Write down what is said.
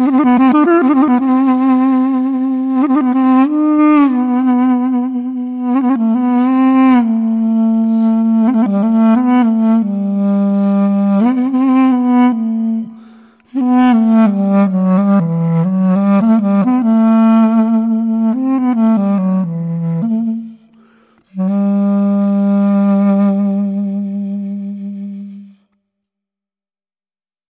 Mm-hmm.